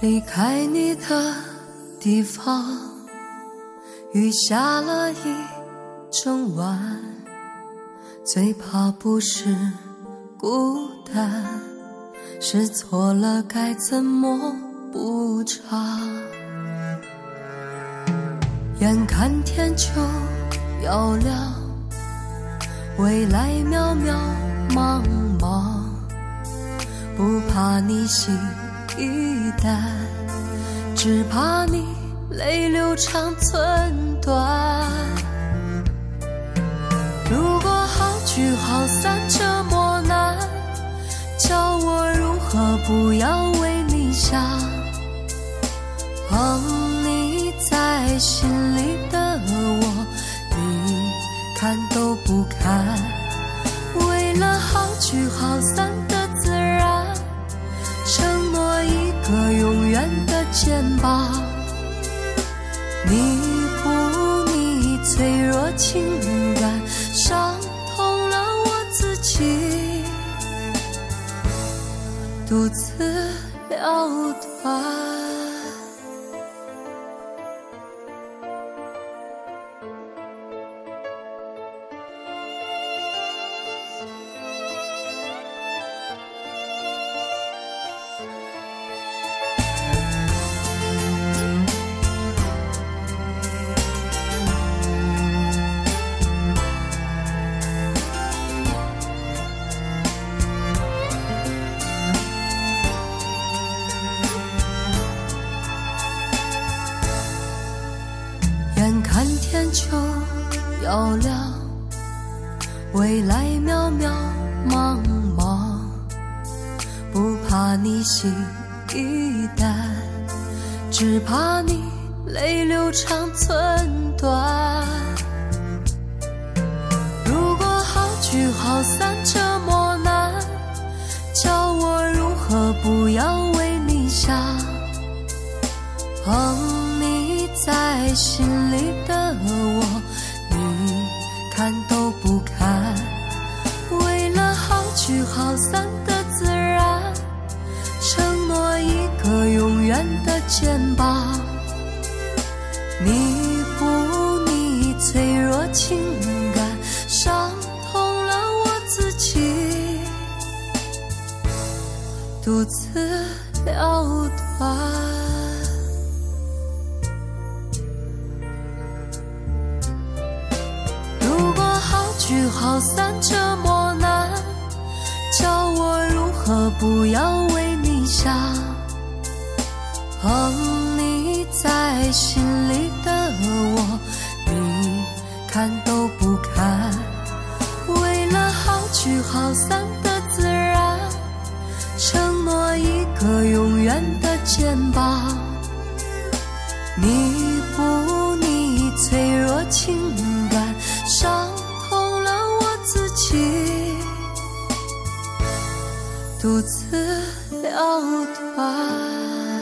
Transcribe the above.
离开你的地方，雨下了一整晚，最怕不是孤单，是错了该怎么补偿？眼看天就要亮，未来渺渺茫茫，不怕你心。一旦，只怕你泪流肠寸断。如果好聚好散这么难，叫我如何不要为你想？情感，伤痛了我自己，独自了断。天就要亮，未来渺渺茫茫，不怕你心一淡，只怕你泪流长寸断。如果好聚好散这么难，叫我如何不要为你想？在心里的。我，你看都不看，为了好聚好散的自然，承诺一个永远的肩膀，弥补你脆弱情感，伤痛了我自己，独自了断。聚好散这么难，叫我如何不要为你想？捧你在心里的我，你看都不看。为了好聚好散的自然，承诺一个永远的肩膀，弥补你脆弱情感伤。独自了断